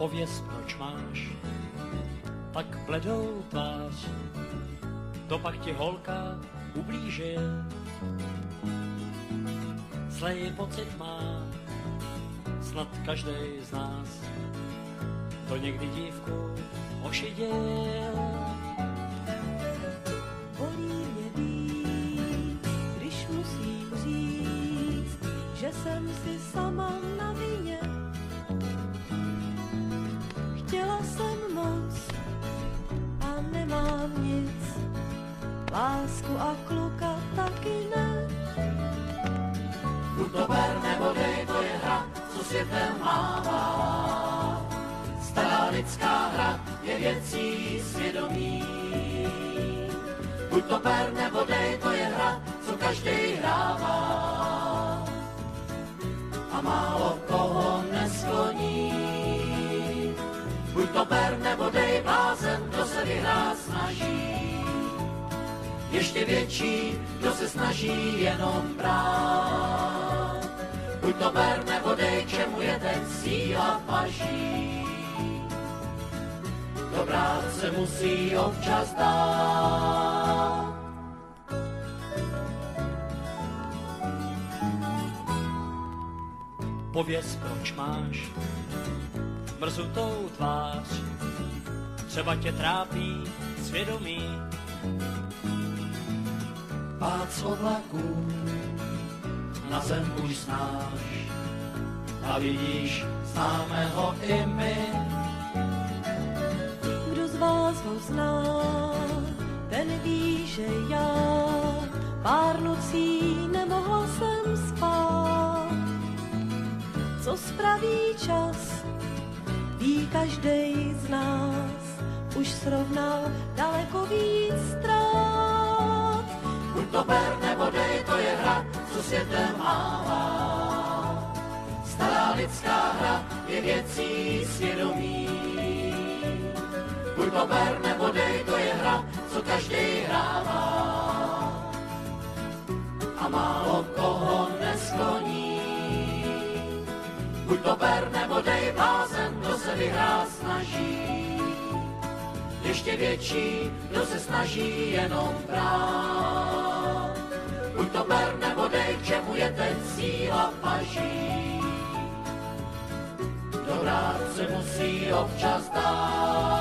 Pověz, proč máš tak bledou tvář, to pak ti holka ublížil. Zlej pocit má snad každý z nás, to někdy dívku ošidil. Bolí mě když musím říct, že jsem si sama na Chtěla jsem moc a nemám nic, lásku a kluka taky ne. Buď to ber nebo dej, to je hra, co světem mává. Stará lidská hra je věcí svědomí. Buď to ber nebo dej, to je hra, co každý hrává. A málo to ber nebo dej blázen, kdo se vyhrát snaží. Ještě větší, kdo se snaží jenom brát. Buď to ber nebo dej, čemu je teď síla paží. Dobrá se musí občas dát. Pověz, proč máš mrzutou tvář, třeba tě trápí svědomí. Pád z oblaků na zem už znáš a vidíš, známe ho i my. Kdo z vás ho zná, ten ví, že já pár nocí nemohla jsem spát. Co spraví čas, ví každý z nás, už srovnal daleko víc ztrát. Buď to ber nebo dej, to je hra, co světem mává. Stará lidská hra je věcí svědomí. Buď to ber nebo dej, to je hra, co každý hrává. A málo koho neskloní. Buď to ber nebo dej se vyhrát snaží. Ještě větší, kdo se snaží jenom brát. Buď to ber nebo dej, čemu je teď síla paží. Dobrá se musí občas dát.